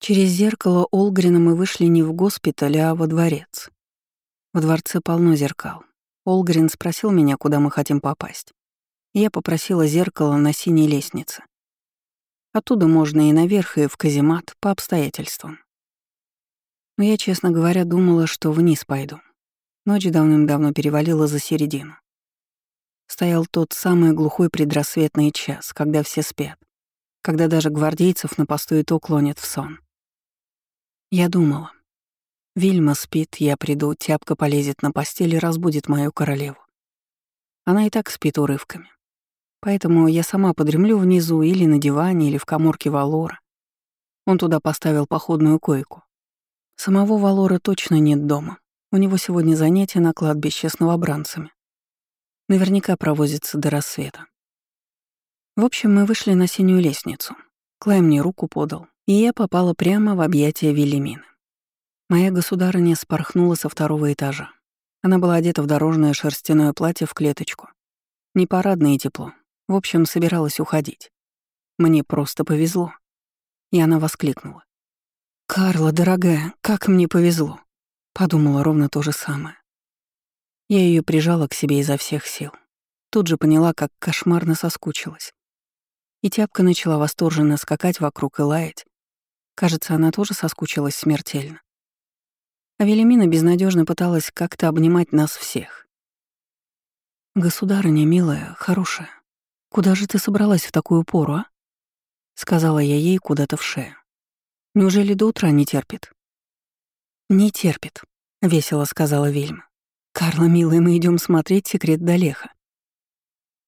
Через зеркало Олгрина мы вышли не в госпиталь, а во дворец. В дворце полно зеркал. Олгрин спросил меня, куда мы хотим попасть. Я попросила зеркало на синей лестнице. Оттуда можно и наверх, и в каземат, по обстоятельствам. Но я, честно говоря, думала, что вниз пойду. Ночь давным-давно перевалила за середину. Стоял тот самый глухой предрассветный час, когда все спят, когда даже гвардейцев на посту и то клонят в сон. Я думала. Вильма спит, я приду, тяпка полезет на постель и разбудит мою королеву. Она и так спит урывками. Поэтому я сама подремлю внизу или на диване, или в коморке Валора. Он туда поставил походную койку. Самого Валора точно нет дома. У него сегодня занятие на кладбище с новобранцами. Наверняка провозится до рассвета. В общем, мы вышли на синюю лестницу. Клай мне руку подал, и я попала прямо в объятия Велимины. Моя государыня спорхнула со второго этажа. Она была одета в дорожное шерстяное платье в клеточку. Не парадное тепло. В общем, собиралась уходить. Мне просто повезло. И она воскликнула. «Карла, дорогая, как мне повезло!» Подумала ровно то же самое. Я ее прижала к себе изо всех сил. Тут же поняла, как кошмарно соскучилась. И тяпка начала восторженно скакать вокруг и лаять, Кажется, она тоже соскучилась смертельно. А Велимина безнадежно пыталась как-то обнимать нас всех. «Государыня, милая, хорошая, куда же ты собралась в такую пору, а?» Сказала я ей куда-то в шею. «Неужели до утра не терпит?» «Не терпит», — весело сказала Вильма. «Карла, милая, мы идем смотреть секрет Далеха».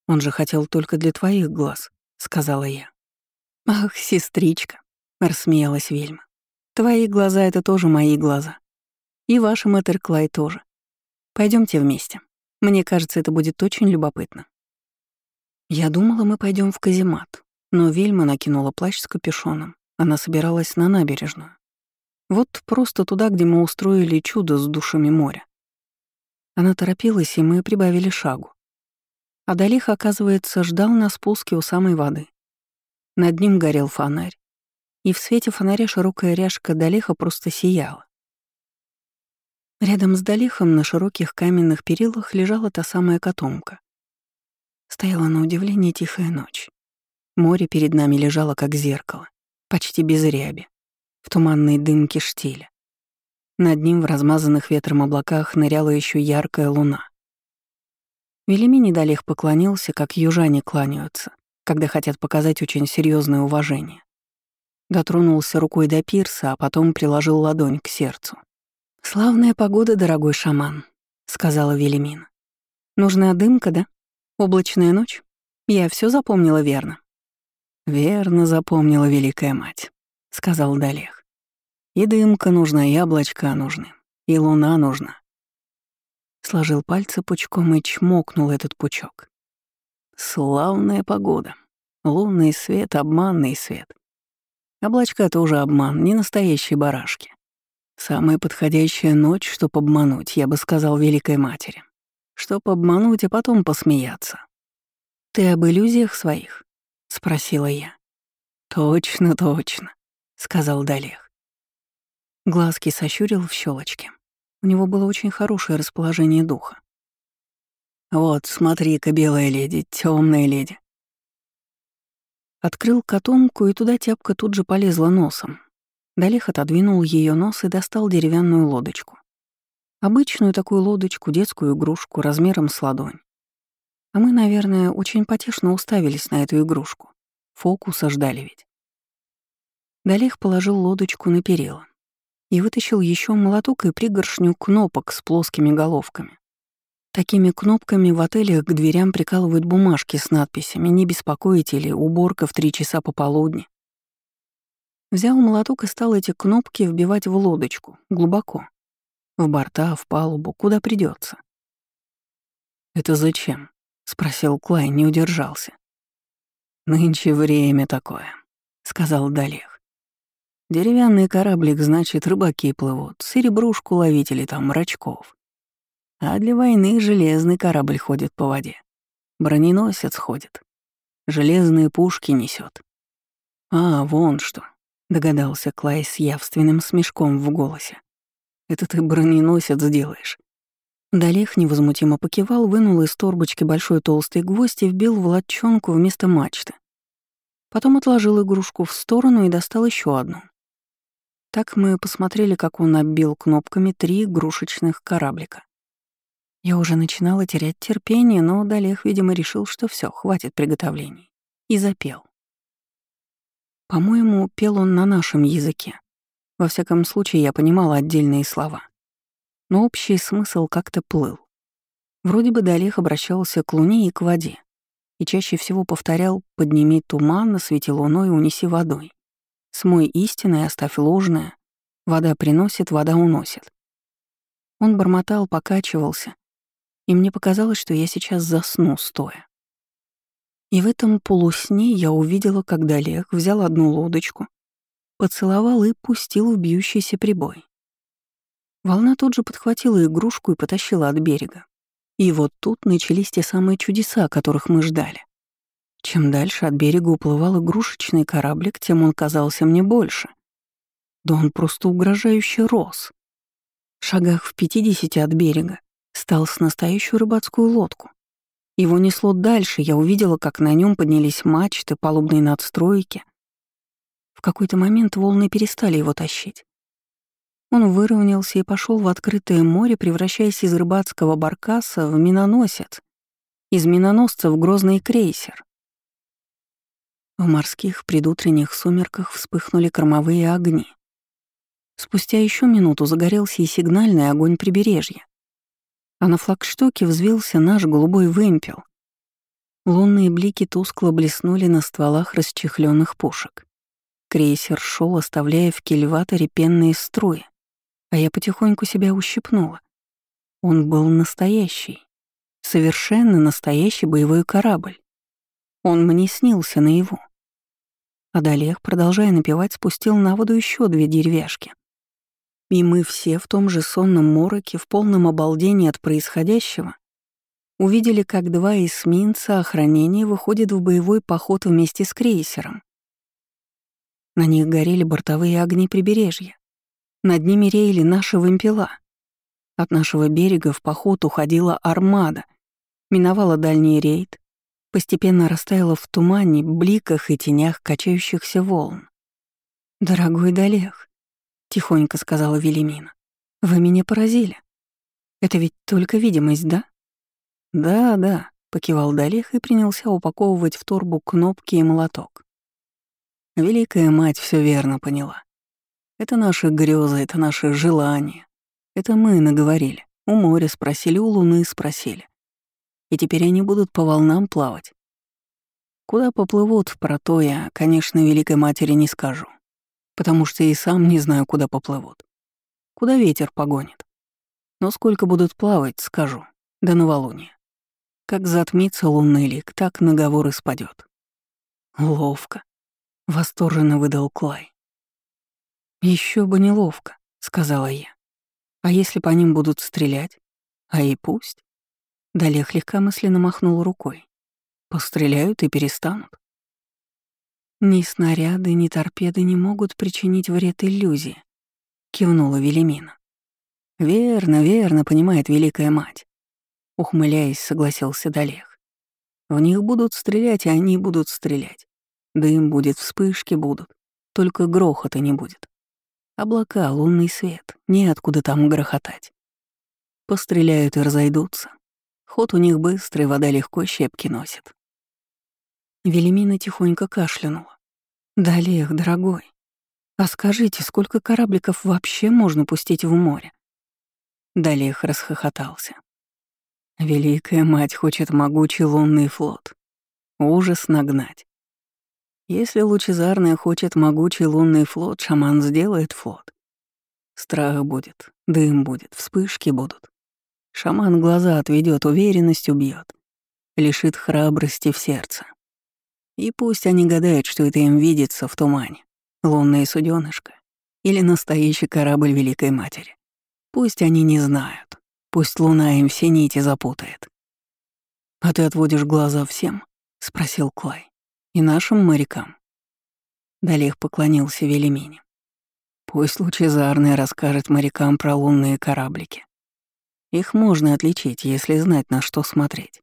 «Он же хотел только для твоих глаз», — сказала я. «Ах, сестричка», рассмеялась Вельма. Твои глаза — это тоже мои глаза. И ваши, мэтр Клай, тоже. Пойдемте вместе. Мне кажется, это будет очень любопытно. Я думала, мы пойдем в каземат, но Вельма накинула плащ с капюшоном. Она собиралась на набережную. Вот просто туда, где мы устроили чудо с душами моря. Она торопилась, и мы прибавили шагу. А Далих, оказывается, ждал на спуске у самой воды. Над ним горел фонарь, и в свете фонаря широкая ряжка Далиха просто сияла. Рядом с Далихом на широких каменных перилах лежала та самая котомка. Стояла на удивление тихая ночь. Море перед нами лежало как зеркало, почти без ряби, в туманной дымке штиля. Над ним в размазанных ветром облаках ныряла еще яркая луна. Велимини Далих поклонился, как южане кланяются, когда хотят показать очень серьезное уважение. Дотронулся рукой до пирса, а потом приложил ладонь к сердцу. «Славная погода, дорогой шаман», — сказала Велимин. «Нужна дымка, да? Облачная ночь? Я все запомнила верно». «Верно запомнила Великая Мать», — сказал Далех. «И дымка нужна, и облачка нужны, и луна нужна». Сложил пальцы пучком и чмокнул этот пучок. «Славная погода. Лунный свет, обманный свет. Облачка тоже обман, не настоящие барашки. Самая подходящая ночь, чтоб обмануть, я бы сказал Великой Матери. Чтоб обмануть, а потом посмеяться. «Ты об иллюзиях своих?» — спросила я. «Точно, точно», — сказал Далех. Глазки сощурил в щелочке. У него было очень хорошее расположение духа. «Вот, смотри-ка, белая леди, темная леди. Открыл котомку, и туда тяпка тут же полезла носом. Далих отодвинул ее нос и достал деревянную лодочку. Обычную такую лодочку, детскую игрушку, размером с ладонь. А мы, наверное, очень потешно уставились на эту игрушку. Фокуса ждали ведь. Далих положил лодочку на перила и вытащил еще молоток и пригоршню кнопок с плоскими головками. Такими кнопками в отелях к дверям прикалывают бумажки с надписями «Не беспокоить» или «Уборка в три часа пополудни». Взял молоток и стал эти кнопки вбивать в лодочку, глубоко. В борта, в палубу, куда придется. «Это зачем?» — спросил Клай, не удержался. «Нынче время такое», — сказал Далех. «Деревянный кораблик, значит, рыбаки плывут, серебрушку ловить или там рачков. А для войны железный корабль ходит по воде. Броненосец ходит. Железные пушки несет. А, вон что. догадался Клай с явственным смешком в голосе. «Это ты броненосец сделаешь». Далех невозмутимо покивал, вынул из торбочки большой толстый гвоздь и вбил в латчонку вместо мачты. Потом отложил игрушку в сторону и достал еще одну. Так мы посмотрели, как он оббил кнопками три игрушечных кораблика. Я уже начинала терять терпение, но Далех, видимо, решил, что все, хватит приготовлений. И запел. По-моему, пел он на нашем языке. Во всяком случае, я понимала отдельные слова. Но общий смысл как-то плыл. Вроде бы Далех обращался к луне и к воде. И чаще всего повторял «подними туман, освети луной, унеси водой». «Смой истинное, оставь ложное. Вода приносит, вода уносит». Он бормотал, покачивался, и мне показалось, что я сейчас засну стоя. И в этом полусне я увидела, как Олег взял одну лодочку, поцеловал и пустил в бьющийся прибой. Волна тут же подхватила игрушку и потащила от берега. И вот тут начались те самые чудеса, которых мы ждали. Чем дальше от берега уплывал игрушечный кораблик, тем он казался мне больше. Да он просто угрожающе рос. В шагах в пятидесяти от берега стал с настоящую рыбацкую лодку. Его несло дальше, я увидела, как на нем поднялись мачты, палубные надстройки. В какой-то момент волны перестали его тащить. Он выровнялся и пошел в открытое море, превращаясь из рыбацкого баркаса в миноносец, из миноносца в грозный крейсер. В морских предутренних сумерках вспыхнули кормовые огни. Спустя еще минуту загорелся и сигнальный огонь прибережья а на флагштоке взвился наш голубой вымпел. Лунные блики тускло блеснули на стволах расчехленных пушек. Крейсер шел, оставляя в кильваторе пенные струи, а я потихоньку себя ущипнула. Он был настоящий, совершенно настоящий боевой корабль. Он мне снился наяву. А Далех, продолжая напевать, спустил на воду еще две деревяшки. И мы все в том же сонном мороке, в полном обалдении от происходящего, увидели, как два эсминца охранения выходят в боевой поход вместе с крейсером. На них горели бортовые огни прибережья. Над ними реяли наши вымпела. От нашего берега в поход уходила армада, миновала дальний рейд, постепенно растаяла в тумане, бликах и тенях качающихся волн. «Дорогой Далех, тихонько сказала Велимина. Вы меня поразили. Это ведь только видимость, да? Да, да, покивал Далех и принялся упаковывать в торбу кнопки и молоток. Великая мать все верно поняла. Это наши грезы, это наши желания. Это мы наговорили. У моря спросили, у луны спросили. И теперь они будут по волнам плавать. Куда поплывут, про то я, конечно, Великой Матери не скажу потому что и сам не знаю, куда поплывут. Куда ветер погонит. Но сколько будут плавать, скажу, до новолуния. Как затмится лунный лик, так наговор и спадет. Ловко. Восторженно выдал Клай. Еще бы не ловко, сказала я. А если по ним будут стрелять? А и пусть. Далех легкомысленно махнул рукой. Постреляют и перестанут. «Ни снаряды, ни торпеды не могут причинить вред иллюзии», — кивнула Велимина. «Верно, верно, понимает Великая Мать», — ухмыляясь, согласился Далех. «В них будут стрелять, и они будут стрелять. Дым будет, вспышки будут, только грохота не будет. Облака, лунный свет, неоткуда там грохотать. Постреляют и разойдутся. Ход у них быстрый, вода легко щепки носит. Велимина тихонько кашлянула. «Да, Олег, дорогой, а скажите, сколько корабликов вообще можно пустить в море?» Далех расхохотался. «Великая мать хочет могучий лунный флот. Ужас нагнать. Если лучезарная хочет могучий лунный флот, шаман сделает флот. Страх будет, дым будет, вспышки будут. Шаман глаза отведет, уверенность убьет, лишит храбрости в сердце. И пусть они гадают, что это им видится в тумане. Лунное суденышко или настоящий корабль Великой Матери. Пусть они не знают. Пусть луна им все нити запутает. «А ты отводишь глаза всем?» — спросил Клай. «И нашим морякам?» Далех поклонился Велимине. Пусть Лучезарный расскажет морякам про лунные кораблики. Их можно отличить, если знать, на что смотреть.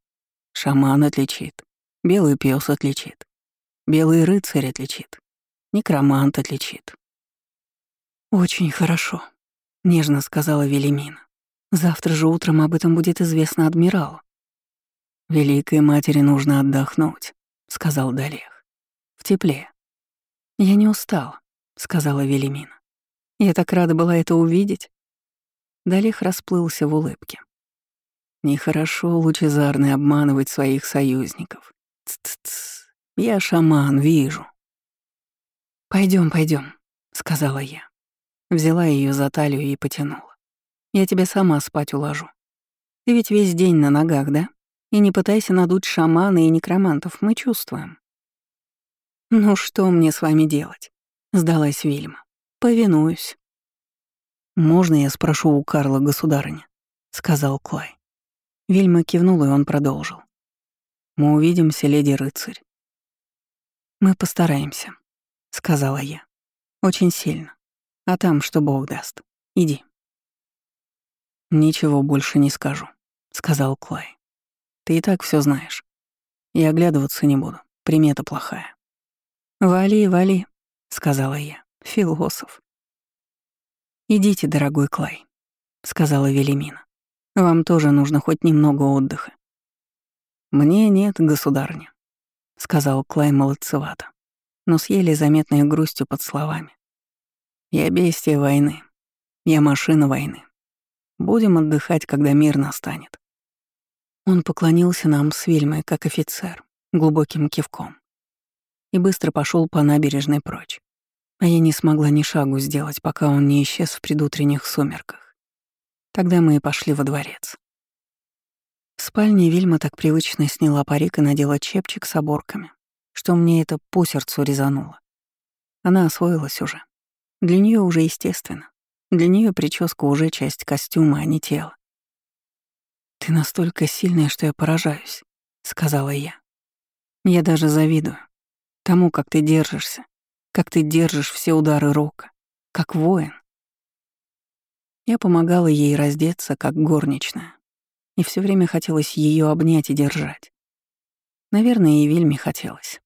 Шаман отличит, белый пес отличит, белый рыцарь отличит, некромант отличит. «Очень хорошо», — нежно сказала Велимина. «Завтра же утром об этом будет известно адмиралу». «Великой матери нужно отдохнуть», — сказал Далех. «В тепле». «Я не устала», — сказала Велимина. «Я так рада была это увидеть». Далех расплылся в улыбке. Нехорошо лучезарно обманывать своих союзников. Ц-ц-ц. Я шаман, вижу. Пойдем, пойдем, сказала я. Взяла ее за талию и потянула. Я тебя сама спать уложу. Ты ведь весь день на ногах, да? И не пытайся надуть шамана и некромантов, мы чувствуем. «Ну что мне с вами делать?» — сдалась Вильма. «Повинуюсь». «Можно я спрошу у Карла государыня?» — сказал Клай. Вильма кивнула, и он продолжил. «Мы увидимся, леди-рыцарь». «Мы постараемся», — сказала я. «Очень сильно. А там, что Бог даст. Иди». «Ничего больше не скажу», — сказал Клай. Ты и так все знаешь. И оглядываться не буду. Примета плохая. «Вали, вали», — сказала я. «Философ». «Идите, дорогой Клай», — сказала Велимина. «Вам тоже нужно хоть немного отдыха». «Мне нет, государня», — сказал Клай молодцевато, но с еле заметной грустью под словами. «Я бестия войны. Я машина войны. Будем отдыхать, когда мир настанет». Он поклонился нам с Вильмой, как офицер, глубоким кивком. И быстро пошел по набережной прочь. А я не смогла ни шагу сделать, пока он не исчез в предутренних сумерках. Тогда мы и пошли во дворец. В спальне Вильма так привычно сняла парик и надела чепчик с оборками, что мне это по сердцу резануло. Она освоилась уже. Для нее уже естественно. Для нее прическа уже часть костюма, а не тело. «Ты настолько сильная, что я поражаюсь», — сказала я. «Я даже завидую тому, как ты держишься, как ты держишь все удары рока, как воин». Я помогала ей раздеться, как горничная, и все время хотелось ее обнять и держать. Наверное, и Вильме хотелось.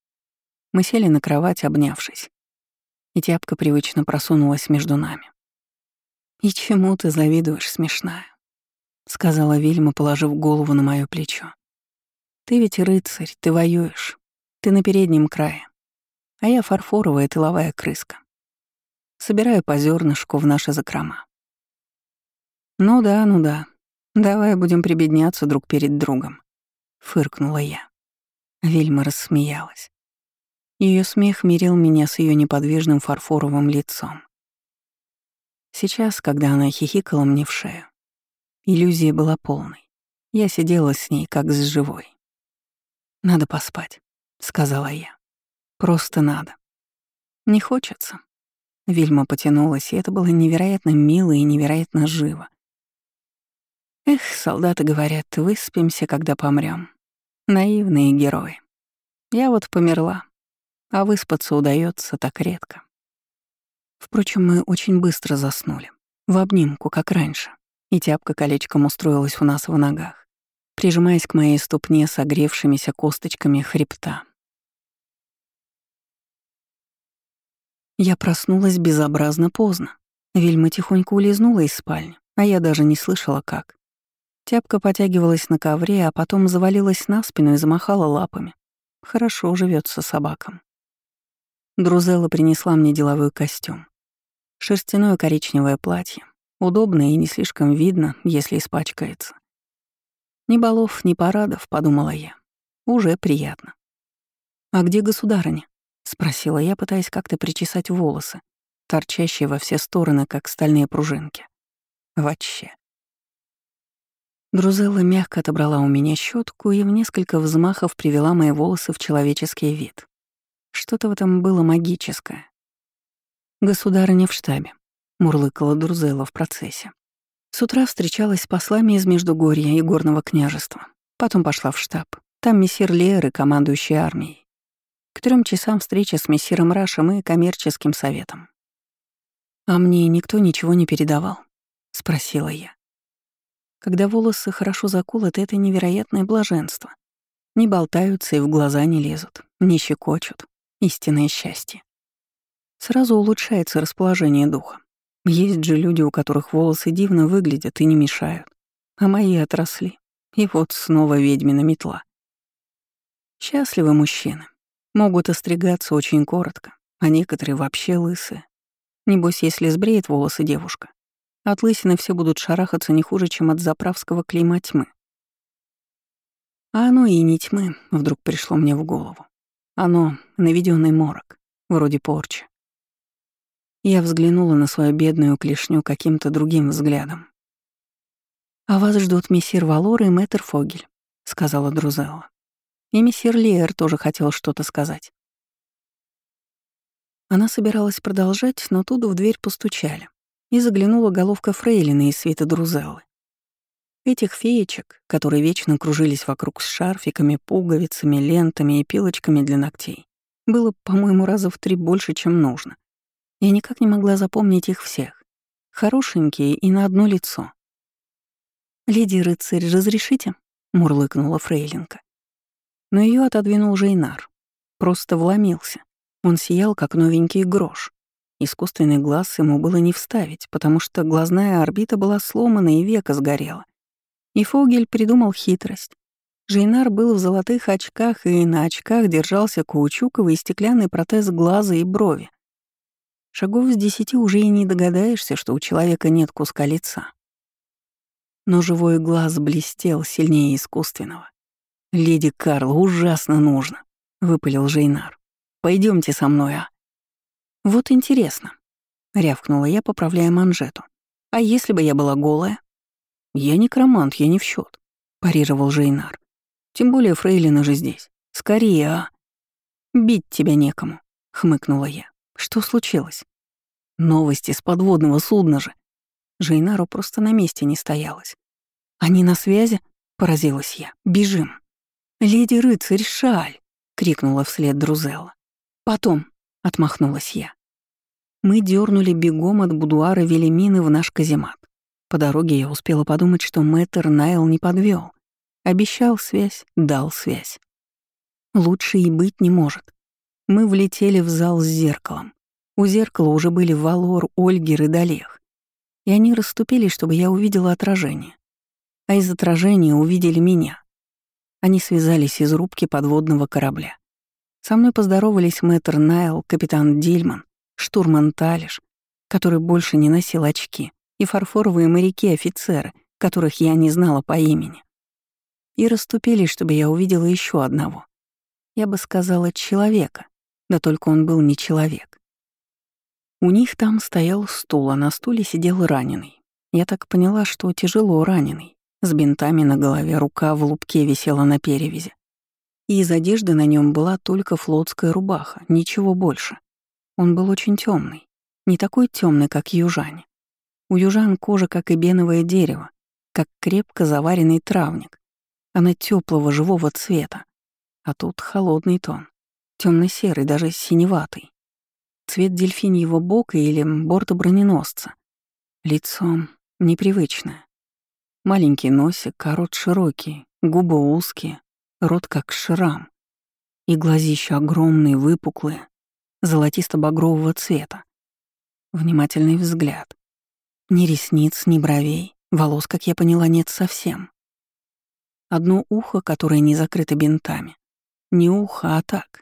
Мы сели на кровать, обнявшись, и тяпка привычно просунулась между нами. «И чему ты завидуешь, смешная?» — сказала Вильма, положив голову на мое плечо. «Ты ведь рыцарь, ты воюешь. Ты на переднем крае. А я фарфоровая тыловая крыска. Собираю по зернышку в наши закрома». «Ну да, ну да. Давай будем прибедняться друг перед другом», — фыркнула я. Вильма рассмеялась. Ее смех мирил меня с ее неподвижным фарфоровым лицом. Сейчас, когда она хихикала мне в шею, Иллюзия была полной. Я сидела с ней, как с живой. «Надо поспать», — сказала я. «Просто надо». «Не хочется». Вильма потянулась, и это было невероятно мило и невероятно живо. Эх, солдаты говорят, выспимся, когда помрем. Наивные герои. Я вот померла, а выспаться удается так редко. Впрочем, мы очень быстро заснули. В обнимку, как раньше и тяпка колечком устроилась у нас в ногах, прижимаясь к моей ступне согревшимися косточками хребта. Я проснулась безобразно поздно. Вильма тихонько улизнула из спальни, а я даже не слышала, как. Тяпка потягивалась на ковре, а потом завалилась на спину и замахала лапами. Хорошо живется собакам. Друзелла принесла мне деловой костюм. Шерстяное коричневое платье, Удобно и не слишком видно, если испачкается. Ни балов, ни парадов, подумала я. Уже приятно. «А где государыня?» — спросила я, пытаясь как-то причесать волосы, торчащие во все стороны, как стальные пружинки. Вообще. Друзелла мягко отобрала у меня щетку и в несколько взмахов привела мои волосы в человеческий вид. Что-то в этом было магическое. Государыня в штабе мурлыкала Дурзела в процессе. С утра встречалась с послами из Междугорья и Горного княжества. Потом пошла в штаб. Там мессир Леры, командующий армией. К трем часам встреча с мессиром Рашем и коммерческим советом. «А мне никто ничего не передавал?» — спросила я. Когда волосы хорошо заколоты, это невероятное блаженство. Не болтаются и в глаза не лезут, не щекочут. Истинное счастье. Сразу улучшается расположение духа. Есть же люди, у которых волосы дивно выглядят и не мешают. А мои отросли. И вот снова ведьмина метла. Счастливы мужчины. Могут остригаться очень коротко, а некоторые вообще лысые. Небось, если сбреет волосы девушка, от лысины все будут шарахаться не хуже, чем от заправского клейма тьмы. А оно и не тьмы, вдруг пришло мне в голову. Оно — наведенный морок, вроде порчи. Я взглянула на свою бедную клешню каким-то другим взглядом. «А вас ждут мессир Валор и мэтр Фогель», — сказала Друзелла. И мессир Лиер тоже хотел что-то сказать. Она собиралась продолжать, но тут в дверь постучали, и заглянула головка Фрейлина из света Друзеллы. Этих феечек, которые вечно кружились вокруг с шарфиками, пуговицами, лентами и пилочками для ногтей, было, по-моему, раза в три больше, чем нужно. Я никак не могла запомнить их всех. Хорошенькие и на одно лицо. «Леди рыцарь, разрешите?» — мурлыкнула Фрейлинка. Но ее отодвинул Жейнар. Просто вломился. Он сиял, как новенький грош. Искусственный глаз ему было не вставить, потому что глазная орбита была сломана и века сгорела. И Фогель придумал хитрость. Жейнар был в золотых очках, и на очках держался каучуковый стеклянный протез глаза и брови. Шагов с десяти уже и не догадаешься, что у человека нет куска лица. Но живой глаз блестел сильнее искусственного. «Леди Карл, ужасно нужно», — выпалил Жейнар. Пойдемте со мной, а?» «Вот интересно», — рявкнула я, поправляя манжету. «А если бы я была голая?» «Я некромант, я не в счет, парировал Жейнар. «Тем более Фрейлина же здесь. Скорее, а!» «Бить тебя некому», — хмыкнула я. «Что случилось?» «Новости с подводного судна же». Жейнару просто на месте не стоялось. «Они на связи?» — поразилась я. «Бежим!» «Леди рыцарь, шаль!» — крикнула вслед Друзелла. «Потом», — отмахнулась я. Мы дернули бегом от будуара Велимины в наш каземат. По дороге я успела подумать, что мэтр Найл не подвел. Обещал связь, дал связь. Лучше и быть не может. Мы влетели в зал с зеркалом. У зеркала уже были Валор, Ольгер и Долех. И они расступились, чтобы я увидела отражение. А из отражения увидели меня. Они связались из рубки подводного корабля. Со мной поздоровались мэтр Найл, капитан Дильман, штурман Талиш, который больше не носил очки, и фарфоровые моряки-офицеры, которых я не знала по имени. И расступились, чтобы я увидела еще одного. Я бы сказала, человека, да только он был не человек. У них там стоял стул, а на стуле сидел раненый. Я так поняла, что тяжело раненый. С бинтами на голове, рука в лупке висела на перевязи и из одежды на нем была только флотская рубаха, ничего больше. Он был очень темный, не такой темный, как южане. У южан кожа как и беновое дерево, как крепко заваренный травник. Она теплого живого цвета, а тут холодный тон, темно-серый, даже синеватый. Цвет дельфиньего бока или борта броненосца. Лицо непривычное. Маленький носик, корот широкий, губы узкие, рот как шрам, и глазища огромные, выпуклые, золотисто-багрового цвета. Внимательный взгляд. Ни ресниц, ни бровей, волос, как я поняла, нет совсем. Одно ухо, которое не закрыто бинтами. Не ухо, а так.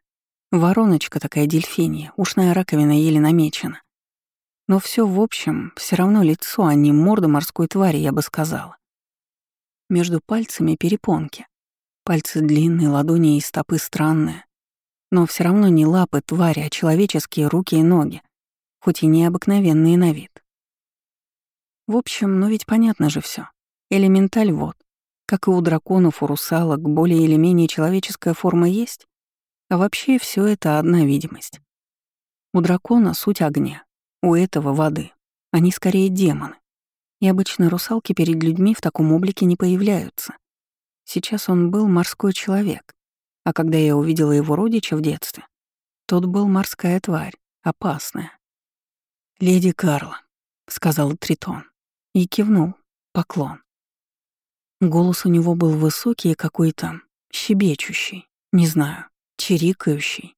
Вороночка такая дельфинья, ушная раковина еле намечена. Но все в общем, все равно лицо, а не морда морской твари, я бы сказала. Между пальцами перепонки. Пальцы длинные, ладони и стопы странные. Но все равно не лапы твари, а человеческие руки и ноги, хоть и необыкновенные на вид. В общем, ну ведь понятно же все. Элементаль вот. Как и у драконов, у русалок, более или менее человеческая форма есть. А вообще все это одна видимость. У дракона суть огня, у этого воды. Они скорее демоны. И обычно русалки перед людьми в таком облике не появляются. Сейчас он был морской человек, а когда я увидела его родича в детстве, Тот был морская тварь, опасная. «Леди Карла», — сказал Тритон, и кивнул, поклон. Голос у него был высокий и какой-то щебечущий, не знаю, чирикающий.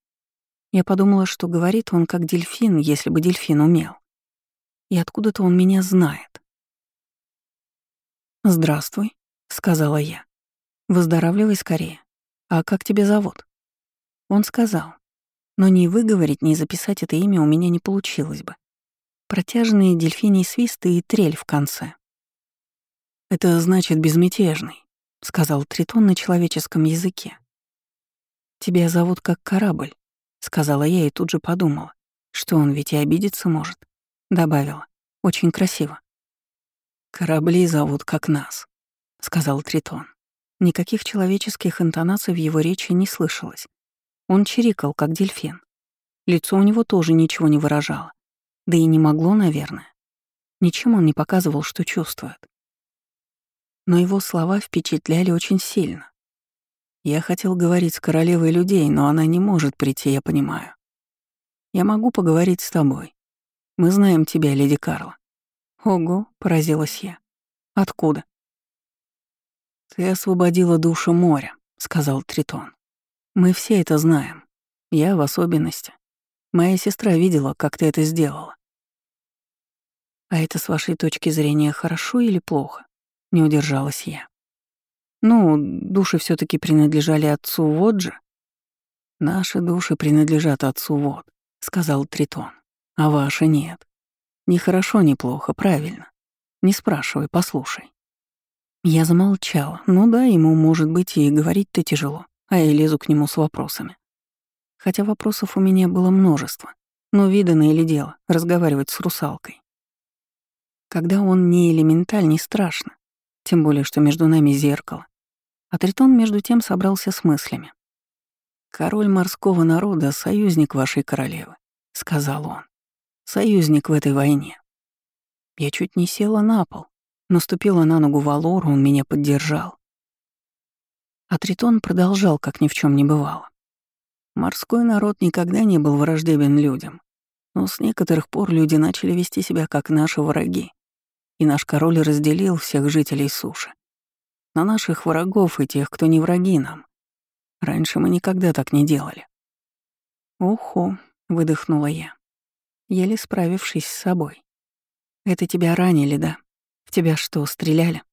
Я подумала, что говорит он как дельфин, если бы дельфин умел. И откуда-то он меня знает. «Здравствуй», — сказала я. «Выздоравливай скорее. А как тебя зовут?» Он сказал. Но ни выговорить, ни записать это имя у меня не получилось бы. Протяжные дельфиний свисты и трель в конце. «Это значит безмятежный», — сказал Тритон на человеческом языке. «Тебя зовут как корабль», — сказала я и тут же подумала, что он ведь и обидеться может. Добавила. «Очень красиво». «Корабли зовут как нас», — сказал Тритон. Никаких человеческих интонаций в его речи не слышалось. Он чирикал, как дельфин. Лицо у него тоже ничего не выражало. Да и не могло, наверное. Ничем он не показывал, что чувствует. Но его слова впечатляли очень сильно. Я хотел говорить с королевой людей, но она не может прийти, я понимаю. Я могу поговорить с тобой. Мы знаем тебя, леди Карла. Ого, поразилась я. Откуда? Ты освободила душу моря, сказал Тритон. Мы все это знаем. Я в особенности. Моя сестра видела, как ты это сделала. А это с вашей точки зрения хорошо или плохо? Не удержалась я. Ну, души все таки принадлежали отцу Вот же. Наши души принадлежат отцу Вот, сказал Тритон. А ваши нет. Ни хорошо, ни плохо, правильно. Не спрашивай, послушай. Я замолчала. Ну да, ему, может быть, и говорить-то тяжело а я лезу к нему с вопросами. Хотя вопросов у меня было множество, но видано или дело разговаривать с русалкой. Когда он не элементаль, не страшно, тем более, что между нами зеркало. А Тритон между тем собрался с мыслями. «Король морского народа — союзник вашей королевы», — сказал он. «Союзник в этой войне». Я чуть не села на пол, наступила на ногу Валору, он меня поддержал. А Тритон продолжал, как ни в чем не бывало. Морской народ никогда не был враждебен людям, но с некоторых пор люди начали вести себя как наши враги, и наш король разделил всех жителей суши. На наших врагов и тех, кто не враги нам. Раньше мы никогда так не делали. «Охо», — выдохнула я, еле справившись с собой. «Это тебя ранили, да? Тебя что, стреляли?»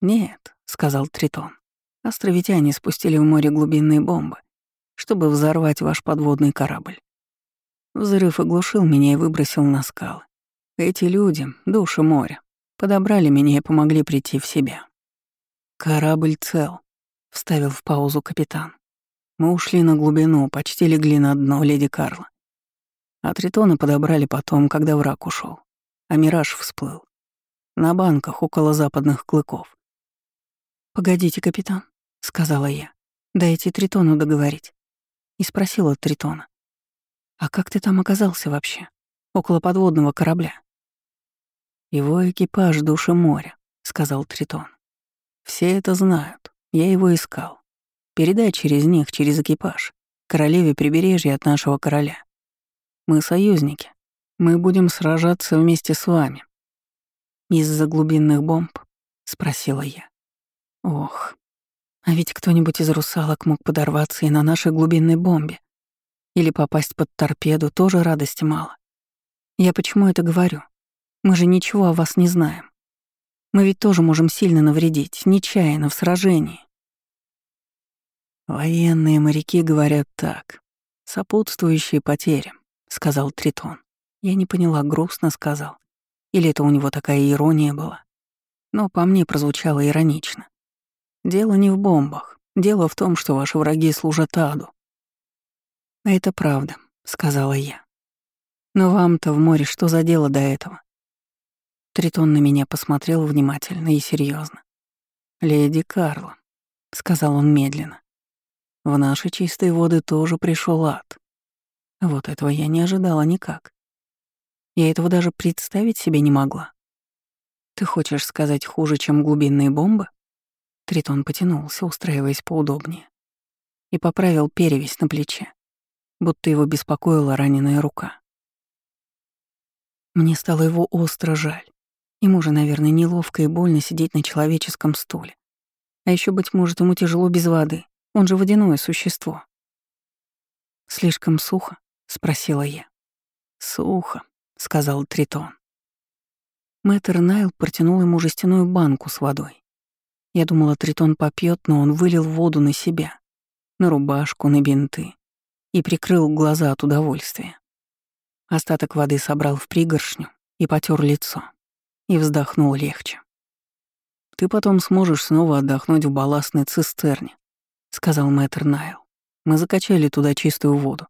«Нет», — сказал Тритон. Островитяне спустили в море глубинные бомбы, чтобы взорвать ваш подводный корабль. Взрыв оглушил меня и выбросил на скалы. Эти люди, души моря, подобрали меня и помогли прийти в себя. «Корабль цел», — вставил в паузу капитан. «Мы ушли на глубину, почти легли на дно леди Карла. А тритоны подобрали потом, когда враг ушел, а мираж всплыл. На банках около западных клыков. «Погодите, капитан», — сказала я. «Дайте Тритону договорить». И спросила Тритона. «А как ты там оказался вообще? Около подводного корабля?» «Его экипаж — души моря», — сказал Тритон. «Все это знают. Я его искал. Передай через них, через экипаж, королеве прибережья от нашего короля. Мы союзники. Мы будем сражаться вместе с вами». «Из-за глубинных бомб?» — спросила я. «Ох, а ведь кто-нибудь из русалок мог подорваться и на нашей глубинной бомбе. Или попасть под торпеду, тоже радости мало. Я почему это говорю? Мы же ничего о вас не знаем. Мы ведь тоже можем сильно навредить, нечаянно, в сражении. Военные моряки говорят так. Сопутствующие потери, сказал Тритон. Я не поняла, грустно сказал. Или это у него такая ирония была. Но по мне прозвучало иронично. Дело не в бомбах. Дело в том, что ваши враги служат аду. Это правда, сказала я. Но вам-то в море что за дело до этого? Тритон на меня посмотрел внимательно и серьезно. Леди Карла, сказал он медленно. В наши чистые воды тоже пришел ад. Вот этого я не ожидала никак. Я этого даже представить себе не могла. Ты хочешь сказать хуже, чем глубинные бомбы? Тритон потянулся, устраиваясь поудобнее, и поправил перевязь на плече. будто его беспокоила раненая рука. Мне стало его остро жаль. Ему же, наверное, неловко и больно сидеть на человеческом стуле. А еще, быть может, ему тяжело без воды. Он же водяное существо. «Слишком сухо?» — спросила я. «Сухо», — сказал Тритон. Мэтр Найл протянул ему жестяную банку с водой. Я думала, Тритон попьет, но он вылил воду на себя, на рубашку, на бинты и прикрыл глаза от удовольствия. Остаток воды собрал в пригоршню и потер лицо, и вздохнул легче. «Ты потом сможешь снова отдохнуть в балластной цистерне», — сказал мэтр Найл. Мы закачали туда чистую воду.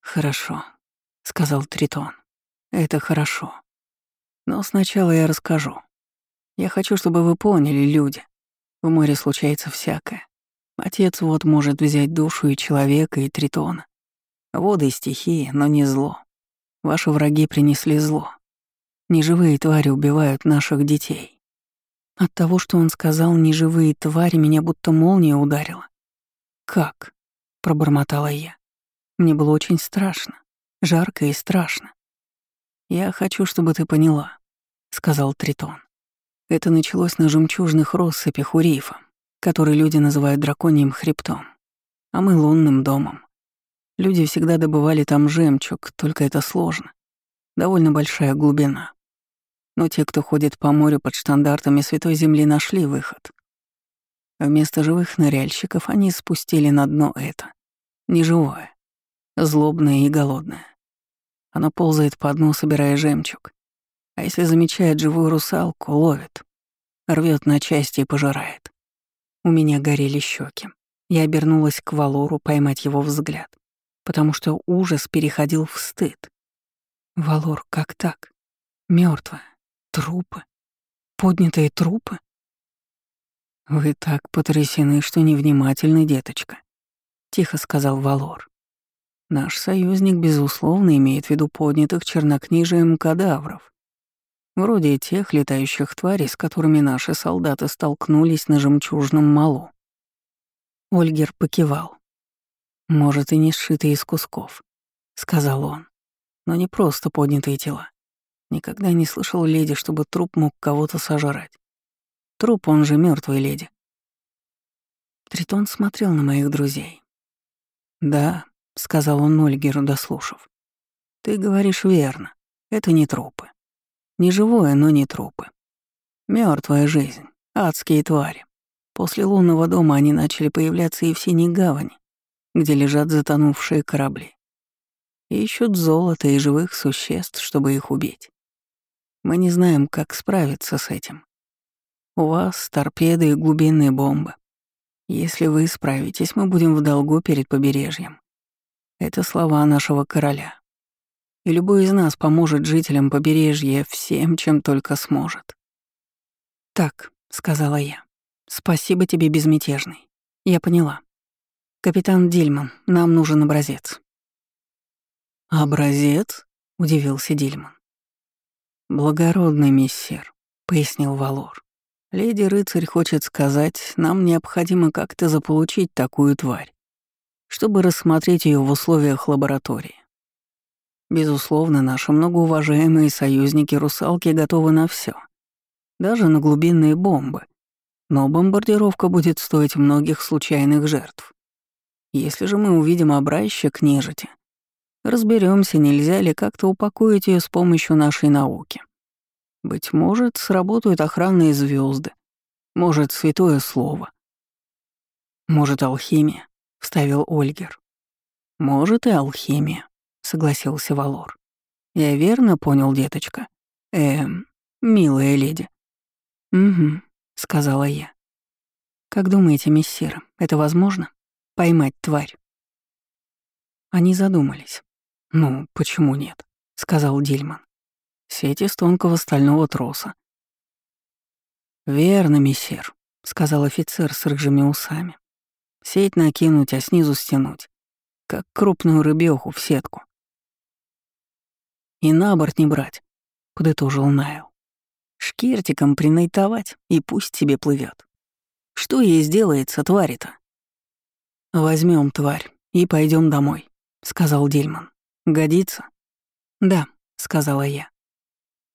«Хорошо», — сказал Тритон. «Это хорошо. Но сначала я расскажу. Я хочу, чтобы вы поняли, люди. В море случается всякое. Отец вот может взять душу и человека, и Тритона. Воды — стихии, но не зло. Ваши враги принесли зло. Неживые твари убивают наших детей. От того, что он сказал «неживые твари», меня будто молния ударила. «Как?» — пробормотала я. Мне было очень страшно, жарко и страшно. «Я хочу, чтобы ты поняла», — сказал Тритон. Это началось на жемчужных россыпях у рифа, который люди называют драконьим хребтом, а мы — лунным домом. Люди всегда добывали там жемчуг, только это сложно. Довольно большая глубина. Но те, кто ходит по морю под штандартами Святой Земли, нашли выход. Вместо живых ныряльщиков они спустили на дно это. Неживое. Злобное и голодное. Оно ползает по дну, собирая жемчуг. А если замечает живую русалку, ловит. Рвет на части и пожирает. У меня горели щеки. Я обернулась к Валору поймать его взгляд, потому что ужас переходил в стыд. Валор, как так? Мертвая, трупы, поднятые трупы. «Вы так потрясены, что невнимательны, деточка», — тихо сказал Валор. «Наш союзник, безусловно, имеет в виду поднятых чернокнижием кадавров, вроде тех летающих тварей, с которыми наши солдаты столкнулись на жемчужном малу». Ольгер покивал. «Может, и не сшитые из кусков», — сказал он, — «но не просто поднятые тела. Никогда не слышал леди, чтобы труп мог кого-то сожрать. Труп, он же мертвая леди. Тритон смотрел на моих друзей. «Да», — сказал он Ольгеру, дослушав. «Ты говоришь верно. Это не трупы. Не живое, но не трупы. Мертвая жизнь, адские твари. После лунного дома они начали появляться и в синей гавани, где лежат затонувшие корабли. Ищут золото и живых существ, чтобы их убить. Мы не знаем, как справиться с этим. У вас торпеды и глубинные бомбы. Если вы справитесь, мы будем в долгу перед побережьем. Это слова нашего короля. И любой из нас поможет жителям побережья всем, чем только сможет. «Так», — сказала я. «Спасибо тебе, безмятежный. Я поняла. Капитан Дильман, нам нужен образец». «Образец?» — удивился Дильман. «Благородный мессер», — пояснил Валор. Леди-рыцарь хочет сказать, нам необходимо как-то заполучить такую тварь, чтобы рассмотреть ее в условиях лаборатории. Безусловно, наши многоуважаемые союзники-русалки готовы на все, даже на глубинные бомбы, но бомбардировка будет стоить многих случайных жертв. Если же мы увидим образчик нежити, разберемся, нельзя ли как-то упокоить ее с помощью нашей науки. Быть может, сработают охранные звезды, может, святое слово. Может, алхимия, вставил Ольгер. Может, и алхимия, согласился Валор. Я верно понял, деточка? Эм, милая леди. Угу, сказала я. Как думаете, мессир, это возможно? Поймать тварь? Они задумались. «Ну, почему нет?» — сказал Дильман. Сеть из тонкого стального троса. «Верно, мессир», — сказал офицер с рыжими усами. «Сеть накинуть, а снизу стянуть, как крупную рыбеху в сетку». «И на борт не брать», — подытожил Найл. «Шкиртиком принайтовать, и пусть тебе плывет. Что ей сделается, твари-то?» Возьмем тварь и пойдем домой», — сказал Дельман. «Годится?» «Да», — сказала я.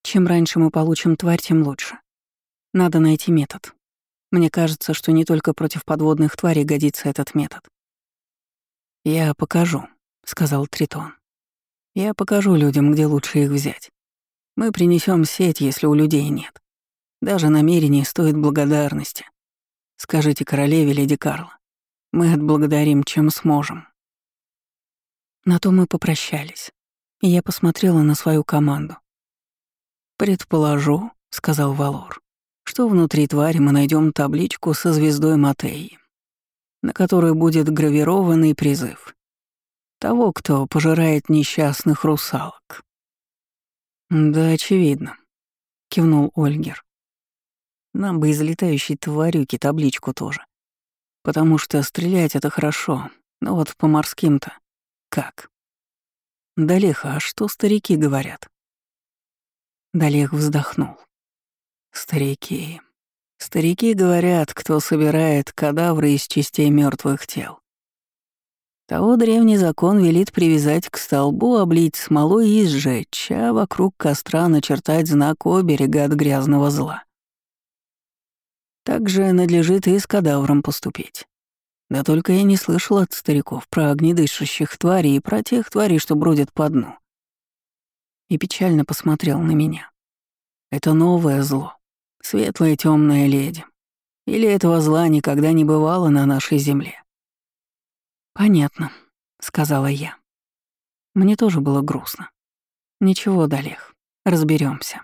«Чем раньше мы получим тварь, тем лучше. Надо найти метод. Мне кажется, что не только против подводных тварей годится этот метод». «Я покажу», — сказал Тритон. «Я покажу людям, где лучше их взять. Мы принесем сеть, если у людей нет. Даже намерение стоит благодарности. Скажите королеве леди Карла. Мы отблагодарим, чем сможем». На то мы попрощались, и я посмотрела на свою команду. «Предположу», — сказал Валор, — «что внутри твари мы найдем табличку со звездой Матеи, на которой будет гравированный призыв того, кто пожирает несчастных русалок». «Да, очевидно», — кивнул Ольгер. «Нам бы из летающей тварюки табличку тоже. Потому что стрелять — это хорошо, но вот по морским-то как? Далеха, а что старики говорят? Далех вздохнул. Старики. Старики говорят, кто собирает кадавры из частей мертвых тел. Того древний закон велит привязать к столбу, облить смолой и сжечь, а вокруг костра начертать знак оберега от грязного зла. Также надлежит и с кадавром поступить. Да только я не слышал от стариков про огнедышащих тварей и про тех тварей, что бродят по дну. И печально посмотрел на меня. Это новое зло, светлая темная леди. Или этого зла никогда не бывало на нашей земле? Понятно, сказала я. Мне тоже было грустно. Ничего, Далех, разберемся.